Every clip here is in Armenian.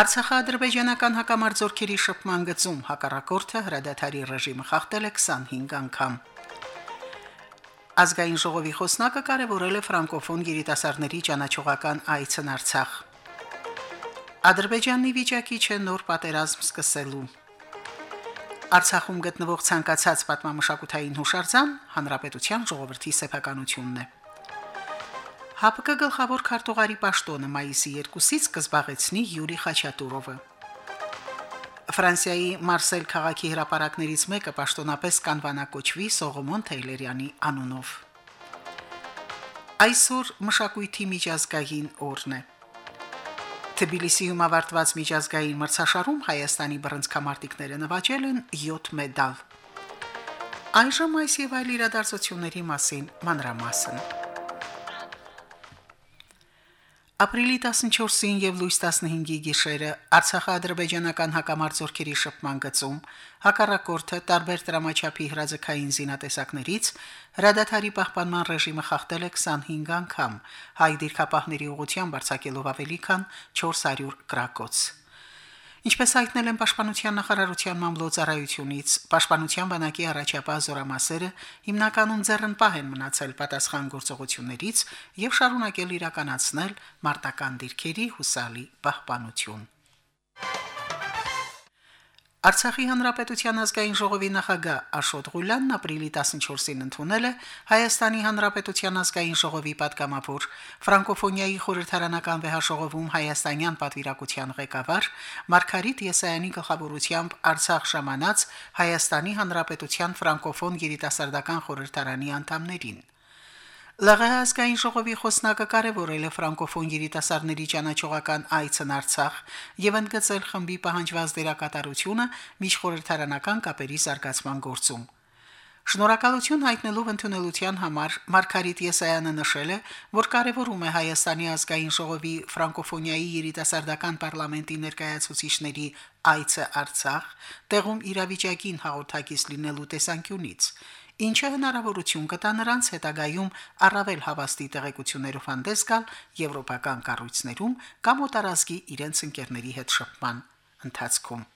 Արցախա-ադրբեջանական հակամարտությունների շփման գծում հակառակորդը հրադադարի ռեժիմը խախտել է 25 անգամ։ Ազգային ժողովի խոսնակը կարևորել է ֆրանկոֆոն երիտասարդների ճանաչողական այցն Արցախ։ Ադրբեջանի վիճակի չէ նոր պատերազմ սկսելու։ Արցախում գտնվող ցանկացած պատմամշակութային հուշարձան հանրապետության ժողովրդի սեփականությունն է։ ՀԱՊԿ գլխավոր քարտուղարի պաշտոնը մայիսի 2-ից կզբաղեցնի Յուրի Խաչատուրովը։ Ֆրանսիայի Մարսել քաղաքի հրապարակներից մեկը պաշտոնապես կանվանակոչվի Սողոմոն Թեյլերյանի անունով։ Այսօր մշակույթի միջազգային օրն է։ Թբիլիսիում ավարտված միջազգային մրցաշարում Հայաստանի բռնցքամարտիկները նվաճել են 7 մեդալ։ Այժմ այս եւ այլ իրադարձությունների մասին մանրամասն։ Ապրիլի 14-ին եւ լույս 15-ի գիշերը Արցախա-ադրբեջանական հակամարտությունների շփման գծում հակառակորդը տարբեր դրամաչափի հրաձգային զինատեսակներից հրադադարի պահպանման ռեժիմը խախտել է 25 անգամ, հայ դիրքապահների ուղղությամբ արձակելով ավելի քան 400 գրակոց։ Ինչպես հայտնել են Պաշտպանության նախարարության մամլոյցարայությունից, Պաշտպանության բանակի առաջապահ զորամասերը հիմնականում ձեռնպահ են մնացել պատասխան գործողություններից եւ շարունակել իրականացնել մարտական դիրքերի հուսալի պահպանություն։ Արցախի հանրապետության ազգային ժողովի նախագահ Աշոտ Ղուլյանն ապրիլի 14-ին ընդունել է Հայաստանի հանրապետության ազգային ժողովի պատգամավոր Ֆրանկոֆոնիայի խորհրդարանական վեհաշողովում հայաստանյան պատվիրակության ղեկավար Մարգարիտ Եսայանի գլխավորությամբ Արցախ ժամանած Հայաստանի հանրապետության ֆրանկոֆոն երիտասարդական խորհրդարանի անդամներին։ Լղահասկային ժողովի խոսնակը կարևորել է ֆրանկոֆոն երիտասարդների ճանաչողական այցն Արցախ եւ ընդգծել խմբի պահանջված դերակատարությունը միջխորհրդարանական կապերի զարգացման գործում։ Շնորհակալություն հայտնելով ընդունելության համար Մարկարիտ Եսայանը նշել է, որ կարևորում է Հայաստանի ազգային ժողովի ֆրանկոֆոնիայի երիտասարդական parlamenti ներկայացուցիչների այցը Արցախ, տեղում իրավիճակին հաղորդակից լինելու տեսանկյունից ինչը հնարավորություն կտա նրանց հետագայում առավել հավաստի տեղեկություններով հանդես գալ եվրոպական կառույցներում կամ օտարազգի իրենց ընկերների հետ շփման ընթացքում։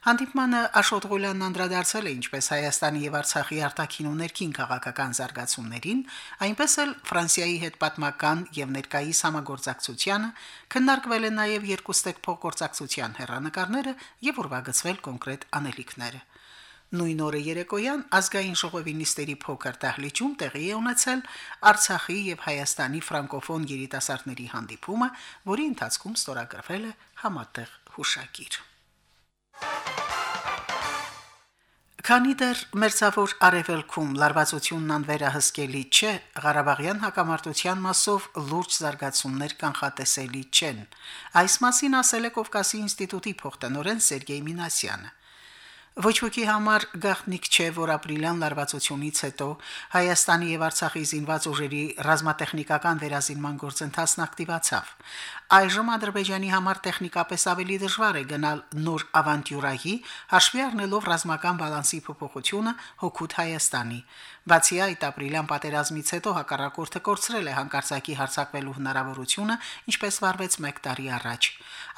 Հանդիպմանը Աշոտ Ղուլյանն անդրադարձել է ինչպես Հայաստանի եւ Արցախի արտաքին ու ներքին քաղաքական զարգացումներին, այնպես էլ Ֆրանսիայի հետ պատմական եւ ներկայիս համագործակցությանը, քննարկվել են նաեւ երկուստեք փոխգործակցության հերանեկարները եւ ուրվագծվել կոնկրետ անելիքները։ Նույն օրը երեկոյան ազգային ժողովի նիստերի փոքր դահլիճում տեղի է ունեցել Արցախի եւ Հայաստանի ֆրանկոֆոն երիտասարդների հանդիպումը, որի ընթացքում ստորագրվել է համատեղ հուշագիր։ Քանի դեռ մերձավոր արևելքում լարվածությունն անվերահսկելի չէ, Ղարաբաղյան հակամարտության մասով լուրջ զարգացումներ կանխատեսելի չեն։ Այս մասին ասել է Կովկասի ինստիտուտի փոխտնօրեն Սերգեյ Մինասյանը։ Ոչ ոքի համար գաղտնիք չէ, որ ապրիլյան լարվածությունից հետո Հայաստանի եւ Արցախի զինված ուժերի ռազմատեխնիկական վերազինման գործընթացն ակտիվացավ։ Այժմ Ադրբեջանի համար տեխնիկապես ավելի դժվար է գնալ նոր ավանտյուրայի, հաշվի առնելով ռազմական բալանսի փոփոխությունը հոգուտ Հայաստանի։ Բացի այդ, ապրիլյան պատերազմից հետո հակառակորդը կորցրել է հանկարծակի հարձակվելու հնարավորությունը, ինչպես վարվեց 1 տարի առաջ։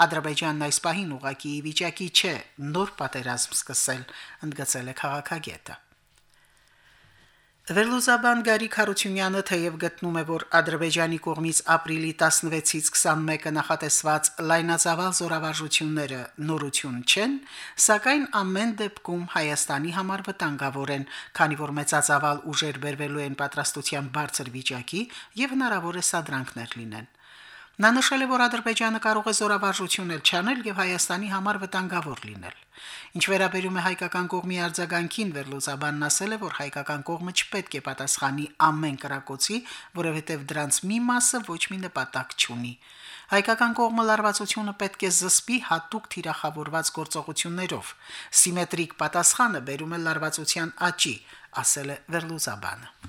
Ադրբեջանն այս պահին ուղակի վիճակի չէ նոր պատերազմ սկսել, ընդգծել է քաղաքագետը։ Վերլուզաբան Գարիկ Հարությունյանը թեև գտնում է, որ Ադրբեջանի կողմից ապրիլի 16-ից 21-ը նախատեսված լայնածավալ զորավարժությունները նորություն չեն, սակայն ամեն դեպքում Հայաստանի համար վտանգավոր են, քանի որ մեծածավալ ուժեր բերվելու են պատրաստության բարձր վիճակի եւ հնարավոր է սադրանքներ լինեն։ Նա նշել է, որ Ադրբեջանը կարող է զորավարժություն էլ չանել եւ Հայաստանի համար վտանգավոր լինել։ Ինչ վերաբերում է հայկական կողմի արձագանքին, Վերլուծաբանն ասել է, որ հայկական կողմը չպետք է պատասխանի ամեն կրակոցի, որովհետև դրանց մի մասը ոչ մի նպատակ չունի։ Հայկական կողմը լարվածությունը պետք է զսպի հատուկ թիրախավորված գործողություններով։ Սիմետրիկ պատասխանը բերում է լարվածության աճի, ասել է Վերլուզաբանը։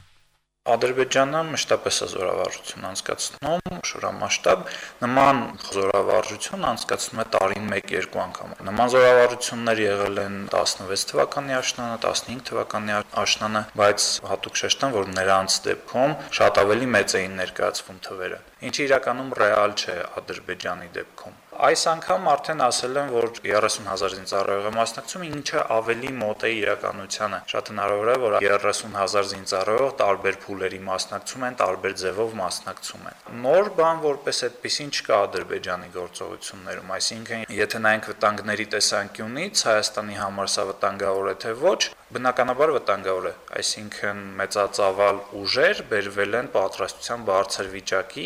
Ադրբեջանը մշտապես է զորավարժություն անցկացնում շուրամասշտաբ նման զորավարժություն անցկացնում է տարին 1-2 անգամ նման զորավարժություններ եղել են 16 թվականի աշնանը 15 թվականի աշնանը բայց հատուկ շեշտեմ որ նրանց դեպքում շատ ավելի մեծ էին ներկայացվում թվերը ինչը իրականում ռեալ չէ ադրբեջանի դեպքում Այս անգամ արդեն ասել են, որ 30000 զինծառայողը մասնակցում, ինչը ավելի մոտ է իրականությանը։ Շատ հնարավոր է, որ 30000 զինծառայող տարբեր փուլերի մասնակցում են, տարբեր ձևով մասնակցում են։ Նոր բան որպես այդպեսին չկա Ադրբեջանի գործողություններում, այսինքն եթե նայենք վտանգների տեսանկյունից Հայաստանի համար սա վտանգավոր է թե ոչ, բնականաբար վտանգավոր է, այսինքն մեծածավալ ուժեր բերվել են պատրաստության բարձր վիճակի,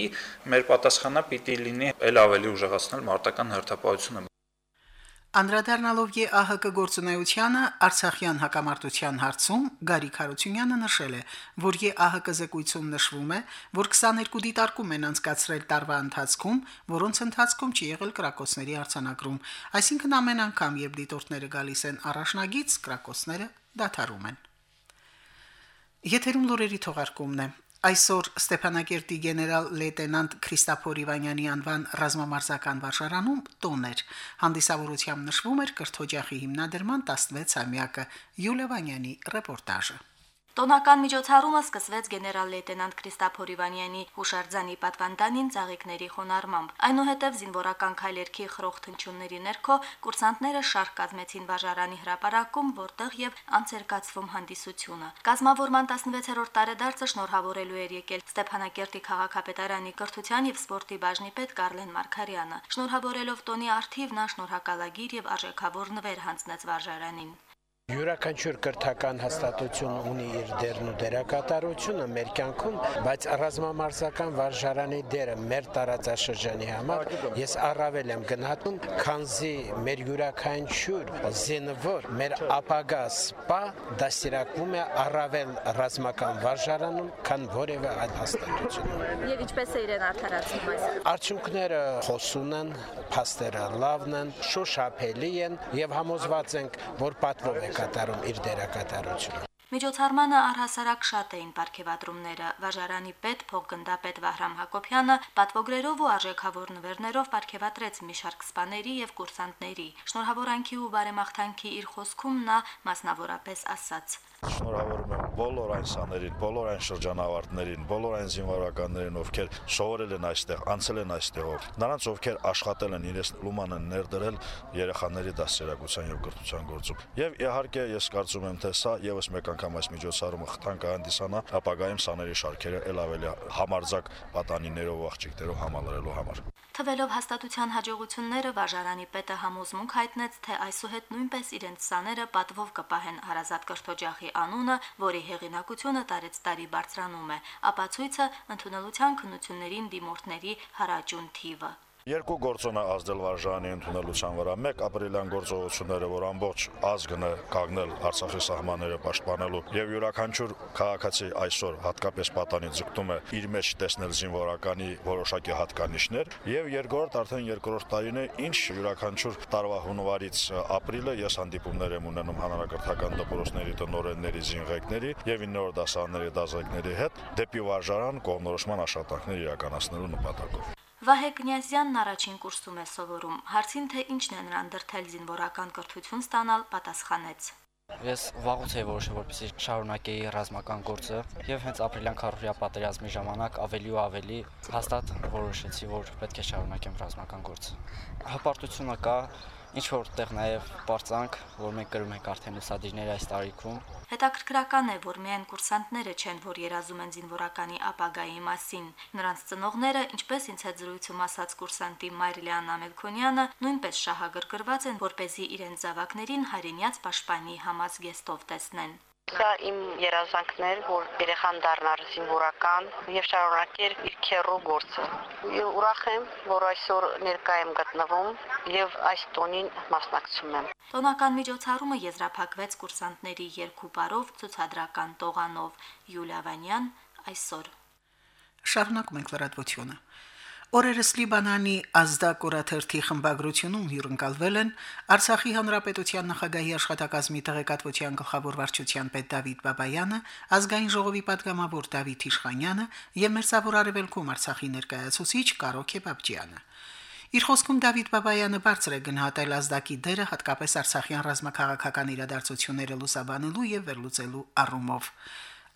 մեր պատասխանը պիտի լինի ել ավելի ուժեղացնել մարտական հերթապահությունը Անդրադառնալով ԵԱՀԿ գործունեությանը Արցախյան հակամարտության հարցում Գարիկ Հարությունյանը նշել է, որ ԵԱՀԿ զեկույցում նշվում է, որ 22 դիտարկում են անցկացրել տարվա ընթացքում, որոնց ընթացքում չի եղել կրակոցների արձանագրում, այսինքն ամեն անգամ, երբ դիտորդները գալիս են առաջնագից, կրակոցները դադարում են։ Եթերում լուրերի թողարկումն է։ Այսօր Ստեփանակերտի գեներալ լեյտենանտ Քրիստափոր Իվանյանի անվան ռազմամարզական վարժարանում տոներ։ Հանդիսավորությամբ նշվում էր կրթօջախի հիմնադրման 16-ամյակը Յուլիա Վանյանի ռեպորտաժը։ Տոնական միջոցառումը սկսվեց գեներալ լեյտենանտ Քրիստափոր Իվանյանի հուշարձանի պատվանդանին ծաղիկների խոնարհմամբ։ Այնուհետև զինվորական քայլերքի խրոխտ հնչյունների ներքո կուրսանտները շարք կազմեցին վարժարանի հրապարակում, որտեղ եւ անցերկացվում հանդիսությունը։ Կազմավորման 16-րդ տարեդարձը շնորհավորելու էր եկել Ստեփանակերտի քաղաքապետարանի կրթության եւ սպորտի բաժնի պետ Կարլեն Մարկարյանը։ Շնորհավորելով տոնի արթիվ նա շնորհակալագիր եւ արժեքավոր նվեր հանձնեց վարժարանին։ Յուրաքանչյուր կրթական հաստատություն ունի իր դերն ու դերակատարությունը մեր կյանքում, բայց ռազմամարզական վարժարանի դերը մեր տարածաշրջանի համար ես առավել եմ գնահատում, քանզի մեր յուրաքանչյուր զինվոր մեր ապագա սպա դաստիարակվում է առավել ռազմական վարժարանում, քան որևէ այլ հաստատություն։ Եվ ինչպես է իրեն արդարացնում այս։ Արդյունքները խոսուն են, փաստերը լավն են, շոշափելի են եւ համոզված ենք, որ պատվով է կատարում իր դերակատարությունը։ Միջոցառմանը առհասարակ շատ էին ապարքեվադրումները։ Վաժարանի պետ փոխգնդապետ Վահրամ Հակոբյանը պատվոգրերով ու արժեքավոր նվերներով ապարքեվադրեց մի շարք սպաների եւ կուրսանտների։ Շնորհավորանքի ու բարեմաղթանքի իր խոսքում նա մասնավորապես ասաց. Շնորհավորում եմ բոլոր այն սաներին, բոլոր այն շրջանավարտներին, բոլոր այն զինվորականներին, ովքեր սովորել են այստեղ, անցել են այստեղով։ Նրանց ովքեր աշխատել են, իրենց լուման են ներդրել երեխաների դասերակցության եւ կրթության գործում։ Եվ իհարկե ես կարծում եմ, թե սա եւս մեկ անգամ այս միջոցառումը խթան կհանդիսանա ապագայում սաների շարքերը ել ավելի համարձակ պատանիներով աղջիկներով համալրելու համար։ Թվելով հաստատության հաջողությունները վարժարանի պետը համոզմունք հայտնեց, թե այսուհետ նույնպես իրենց սաները պատվով կպահեն հարազատ կրթօջախի անունը, որի հեղինակությունը տարեց տարի բարձրանում է։ Ապացույցը ընդունելության քննություններին դիմորդների հարաճուն թիվը։ Երկու գործոն է ազդել վարժանի ընդունելության վրա։ Մեկ ապրիլյան գործողությունները, որ ամբողջ ազգն է կանգնել Արցախի սահմանները պաշտպանելու եւ յուրաքանչյուր քաղաքացի այսօր հատկապես պատանի ձգտում է իր մեջ տեսնել զինվորականի որոշակի հատկանիշներ եւ երկրորդ արդեն երկրորդ տարին է ինչ յուրաքանչյուր տարվա հունվարից ապրիլը ես հանդիպումներ եմ ունենում հանրակրթական դպրոցների տնօրենների զինղեկների եւ 9-րդ դասարանների դասակների հետ դեպի վարժարան կողմնորոշման աշխատանքներ իրականացնելու նպատակով։ Վահե Կնյազյանն առաջին կուրսում է սովորում։ Հարցին թե ինչն է նրան դրթել զինվորական կրթություն ստանալ, պատասխանեց. Ես վաղուց էի որոշել, որպեսզի շարունակեի ռազմական գործը եւ հենց ապրիլյան քարորիա պատերազմի ժամանակ ավելի ու ավելի հաստատ որոշեցի, որ պետք է շարունակեմ ռազմական գործը։ Հպարտությունը կա, ինչ որտեղ նաև բարձանք, որ մենք կրում ենք արդեն ուսադիրները այս տարիքում, Հետաքրքրական է, որ միայն կուրսանտները չեն, որ երազում են զինվորականի ապագայի մասին։ Նրանց ծնողները, ինչպես ինձ հետ զրույցում ասաց կուրսանտի Մարիլիան Ամելքոնյանը, նույնպես շահագրգռված են, որ เป զի իրենց զավակներին հայրենյաց պաշտպանի համազգեստով տեսնեն։ Սա իմ երազանքն էր, որ երեխան դառնար զինվորական եւ շարունակեր իր քերու գործը։ Եվ ուրախ եմ, որ այսօր ներկա եմ գտնվում եւ այս տոնին մասնակցում եմ։ Տոնական միջոցառումը եզրափակվեց կուրսանտների երկու բարով ցուցադրական տողանով Յուլիա Վանյան այսօր։ Շարունակում ենք լրատվությունը։ Օրերս Լիբանանի ազդա կորաթերթի խմբագրությունում հյուրընկալվել են Արցախի հանրապետության նախագահի աշխատակազմի տեղեկատվության գլխավոր վարչության պետ Դավիթ Բաբայանը, ազգային ժողովի падգամավոր Դավիթ Իշխանյանը եւ Մերձավոր Արևելքում Արցախի ներկայացուցիչ Կարոքե Բաբջյանը։ Իր խոսքում Դավիթ Բաբայանը բարձր է գնահատել ազդակի դերը հատկապես Արցախյան ռազմաքաղաքական իրադարձությունները լուսաբանելու եւ վերլուծելու առումով։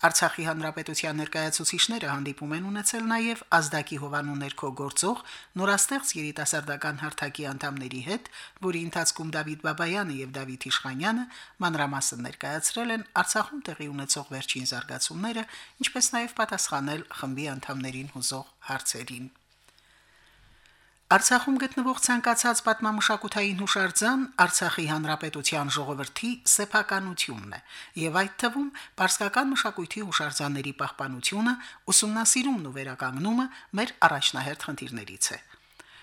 Արցախի հանրապետության ներկայացուցիչները հանդիպում են ունեցել նաև ազդակի հովանու ներքո գործող նորաստեղծ երիտասարդական հարթակի անդամների հետ, որի ընթացքում Դավիթ Բաբայանը եւ Դավիթ Իշխանյանը մանրամասն ներկայացրել են Արցախում տեղի ունեցող վերջին զարգացումները, ինչպես նաև պատասխանել խմբի անդամներին հուզող հարցերին։ Արցախում գտնվող ցանկացած պատմամշակութային հուշարձան Արցախի հանրապետության ժողովրդի սեփականությունն է, եւ այդ թվում պարսկական մշակույթի հուշարձանների պահպանությունը, ուսումնասիրումն ու վերականգնումը մեր առաջնահերթ խնդիրներից է։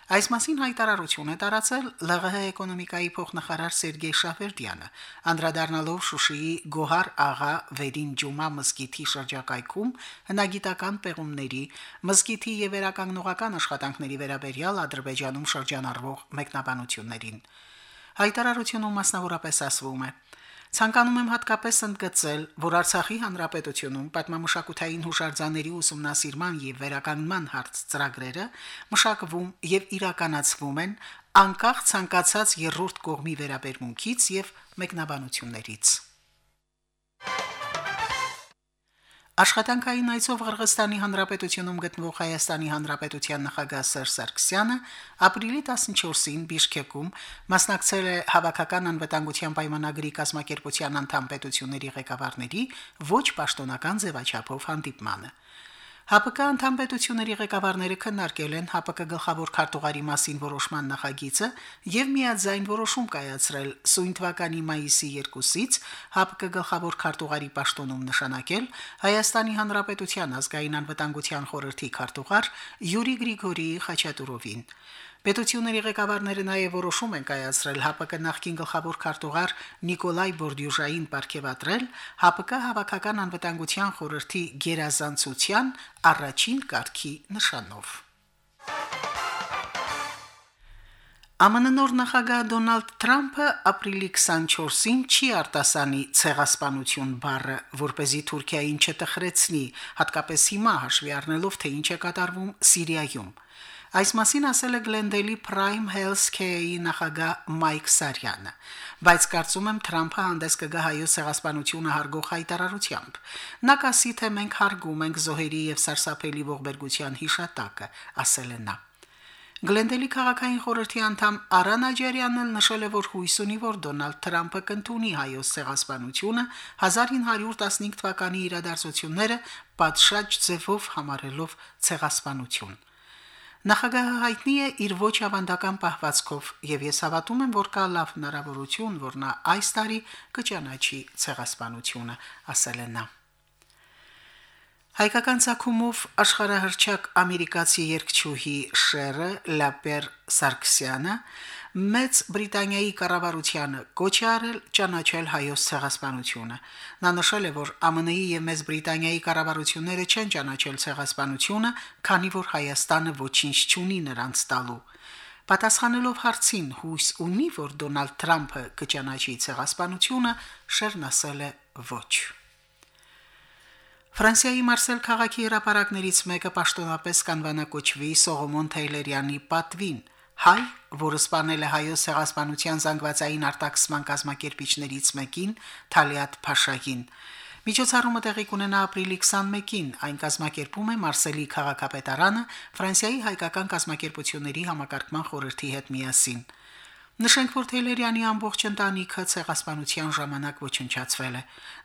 Այս մասին հայտարարություն է տարածել ԼՂՀ էկոնոմիկայի փոխնախարար Սերգեյ Շաֆերդյանը, անդրադառնալով Շուշիի Գոհար աղա Վերին Ջումա մզկիթի շրջակայքում հնագիտական պեղումների, մզկիթի եւ վերականգնողական աշխատանքների վերաբերյալ Ադրբեջանում շրջանառվող մեկնաբանություններին։ Հայտարարությունում մասնավորապես ասվում է. Ցանկանում եմ հատկապես ընդգծել, որ Արցախի հանրապետությունում պատմամշակութային հուշարձանների ուսումնասիրման եւ վերականգնման հարց ծրագրերը մշակվում եւ իրականացվում են անկախ ցանկացած երրորդ կողմի վերաբերմունքից եւ մեկնաբանություններից։ Աշխատանքային այցով Ղրղստանի Հանրապետությունում գտնվող Հայաստանի Հանրապետության նախագահ Սերժ Սարգսյանը ապրիլի 14-ին Բիշկեկում մասնակցել է հավաքական անվտանգության պայմանագրի կազմակերպության անդամ պետությունների ղեկավարների ոչ պաշտոնական ձևաչափով հանդիպմանը։ ՀԱՊԿ անդամ պետությունների ղեկավարները քննարկել են ՀԱՊԿ գլխավոր քարտուղարի մասին որոշման նախագիծը եւ միաձայն որոշում կայացրել սույն թվականի մայիսի 2-ից ՀԱՊԿ գլխավոր քարտուղարի պաշտոնում նշանակել Հայաստանի Հանրապետության ազգային անվտանգության խորհրդի քարտուղար Յուրի Գրիգորիի Խաչատուրովին։ Պետությունների ղեկավարները նաև որոշում են կայացրել ՀԱՊԿ նախկին գլխավոր քարտուղար Նիկոլայ Բորդյուժային ապարգևատրել ՀԱՊԿ հավաքական անվտանգության խորհրդի գերազանցության առաջին կարգի նշանով։ ԱՄՆ նոր նախագահ Դոնալդ Թրամփը ապրիլի 24-ին չի արտասանի ցեղասպանություն բառը, որ เป զի Թուրքիային չտխրեցնի, հատկապես հիմա հաշվի առնելով թե ինչ է կատարվում Սիրիայում։ Այս մասին ասել է Glendale Prime Health Care-ի նախագահ Մայք Սարյանը, բայց կարծում եմ Թրամփը հանդես կգա հայոց ցեղասպանությունը հարգող հայտարարությամբ։ Նա կասի, թե մենք հարգում ենք զոհերի եւ սարսափելի ողբերգության հիշատակը, ասել է նա։ Գլենդելի քաղաքային խորհրդի անդամ Արան Աջարյանն էլ նշել է, որ հույս ունի, որ Դոնալդ Թրամփը կընդունի հայոց ցեղասպանությունը 1915 թվականի իրադարձությունները պատշաճ ձևով համարելով ցեղասպանություն։ Նախագահը հայտնի է իր ոչ ավանդական պահվածքով, եւ ես հավատում եմ, որ կա լավ հնարավորություն, որ նա այս տարի կճանաչի ցեղասպանությունը, ասել է նա. Հայկական ցակումով աշխարհահռչակ ամերիկացի երգչուհի Շերը Լապեր Սարգսյանը Մեծ Բրիտանիայի կառավարությանը կոչ արել ճանաչել հայոց ցեղասպանությունը։ Նա նշել է, որ ԱՄՆ-ի եւ Մեծ Բրիտանիայի կառավարությունները չեն ճանաչել ցեղասպանությունը, քանի որ Հայաստանը ոչինչ չունի նրանց տալու։ Պատասխանելով հարցին հույս ունի, որ Դոնալդ Թրամփը կճանաչի ցեղասպանությունը, Շերն ասել է ոչ։ Ֆրանսիայի Մարսել քաղաքի հրապարակներից մեկը պաշտոնապես կանվանակոչվի Սողոմոն Թեյլերյանի պատվին, հայ, որը սպանել է հայոց ցեղասպանության զանգվածային արտաքսման կազմակերպիչներից մեկին, Թալիատ Փաշագին։ Միջոցառումը տեղի կունենա ապրիլի 21-ին։ Այն կազմակերպում է Մարսելի քաղաքապետարանը Ֆրանսիայի հայկական կազմակերպությունների համակարգման խորհրդի հետ միասին։ Նշենք, որ Թեյլերյանի ամբողջ ընտանիքը ցեղասպանության ժամանակ ոչնչացվել է։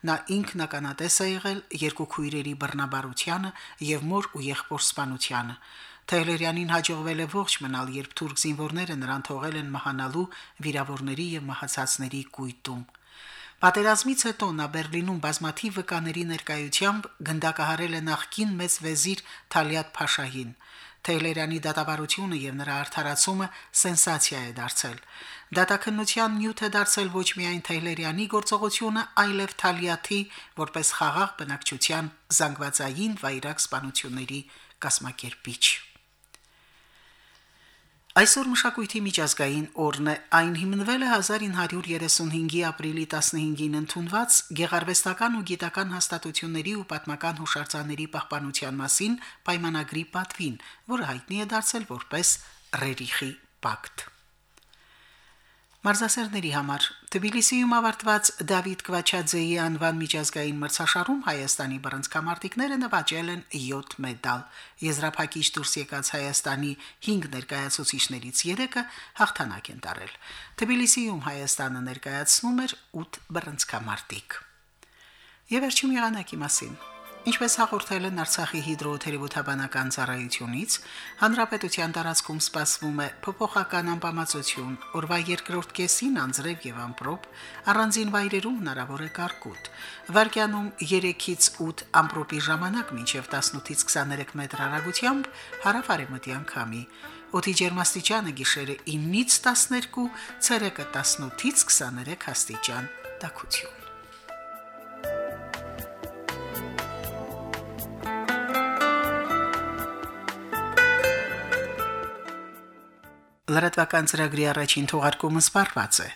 Նա ինքն ականատես է եղել երկու քույրերի բռնաբարությանը եւ մոր ու եղբոր սպանությանը։ Թեյլերյանին հաջողվել է ողջ մնալ, երբ թուրք զինվորները նրան թողել են մահանալու վիրավորների եւ մահացածների կույտում։ Պատերազմից հետո նա Բերլինում բազմաթիվ վկաների ներկայությամբ գնդակահարել է նախկին մեծ վեզիր Թալիատ Փաշահին։ Թեյլերյանի դատավարությունը եւ նրա արդարացումը սենսացիա է դարձել։ Դատաքննության նյութ է դարձել ոչ միայն Թեյլերյանի գործողությունը, այլև Թալիաթի որպես խաղաղ բնակչության զանգվածային վայրակ սպանությունների կազմակերպիչ։ Այսօր մշակույթի միջազգային օրն է։ Այն հիմնվել է 1935-ի ապրիլի 15-ին ընդունված Գեղարվեստական ու գիտական հաստատությունների ու պատմական հուշարձանների պահպանության մասին պայմանագրի պատվին, որը հայտնի է դարձել որպես Ռերիխի պակտ։ Մարզասերների համար Թբիլիսիում ավարտված Դավիթ Կվաչաձեի անվան միջազգային մրցաշարում Հայաստանի բռնցքամարտիկները նվաճել են 7 մեդալ։ Եզրափակիչ դուրս եկած Հայաստանի 5 ներկայացուցիչներից 3-ը հաղթանակ են տարել։ Թբիլիսիում Հայաստանը ներկայացնում էր 8 բռնցքամարտիկ։ Եվ վերջում եղանակի մասին։ Ինչպես հաղորդել են Արցախի հիդրոթերապևտաբանական ծառայությունից, հանրապետության տարածքում սպասվում է փոփոխական անբավարարություն, օրվա երկրորդ կեսին անձրև եւ ամպրոպ, առանձին վայրերում հնարավոր է կարկուտ։ Վարկյանում 3-ից 8 ամպրոպի ժամանակ մինչև 18-ից 23 մետր հեռագությամբ հարավարեմտյան քամի։ Օդի ջերմաստիճանը գիշերը 9-ից 12, ցերեկը 18-ից 23 աստիճան։ Տաքություն։ Լրատվական ծրագրի առաջին թողարկումը սպառված է։